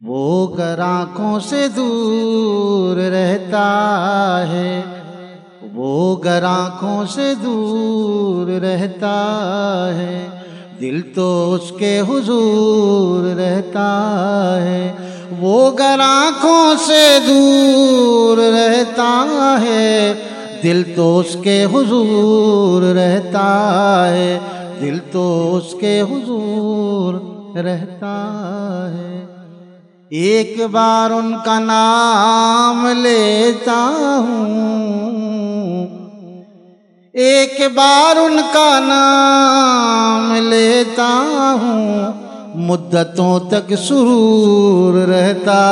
وہ گر آنکھوں سے دور رہتا ہے، وہ گر آنکھوں سے دور رہتا ہے، دل تو اس کے حضور رہتا ہے۔ وہ گر آنکھوں سے دور رہتا ہے، دل تو اس کے حضور رہتا ہے۔ دل تو اس کے حضور رہتا ہے۔ ایک بار ان کا نام لیتا ہوں۔ ایک بار ان کا نام لیتا ہوں۔ مدتوں تک سرور رہتا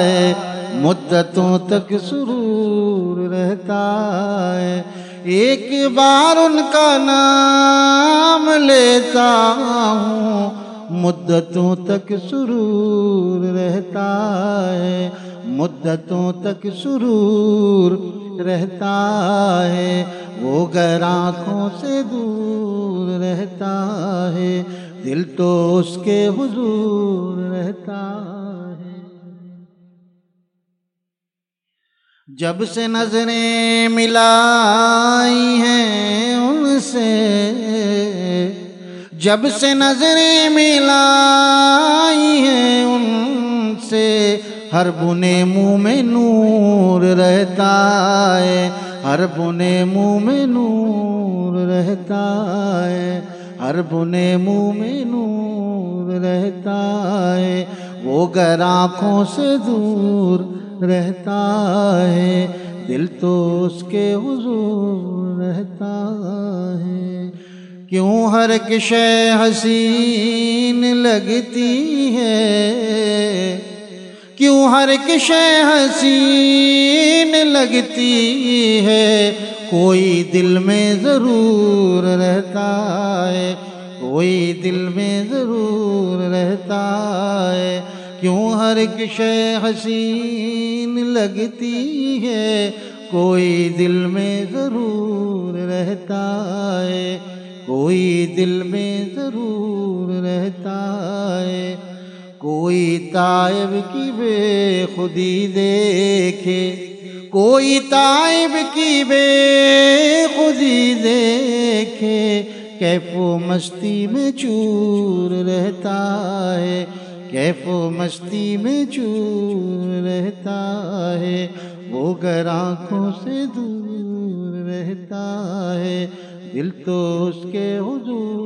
ہے۔ مدتوں تک سرور رہتا ہے۔ ایک بار ان کا نام لیتا ہوں۔ مدتوں تک سرور رہتا ہے، مدتوں تک سرور رہتا ہے۔ وہ گر آنکھوں سے دور رہتا ہے، دل تو اس کے حضور رہتا ہے۔ جب سے نظریں ملائی ہیں ان سے جب سے نظریں ملائی ہیں ان سے، ہر بنے منہ میں نور رہتا ہے۔ ہر بنے منہ میں نور رہتا ہے۔ ہر بنے منہ میں نور رہتا ہے۔ وہ گر آنکھوں سے دور رہتا ہے۔ دل تو اس کے حضور رہتا ہے۔ کیوں ہر کشے حسین لگتی ہے؟ کیوں ہر کشے حسین لگتی ہے؟ کوئی دل میں ضرور رہتا ہے، کوئی دل میں ضرور رہتا ہے۔ کیوں ہر کشے حسین لگتی ہے؟ کوئی دل میں ضرور رہتا ہے دل میں ضرور رہتا ہے۔ کوئی تائب کی بے خودی دیکھے۔ کوئی تائب کی بے خودی دیکھے۔ کیف و مستی میں چور رہتا ہے۔ کیف و مستی میں چور رہتا ہے۔ وہ گر آنکھوں سے دور رہتا ہے۔ دل تو اس کے حضور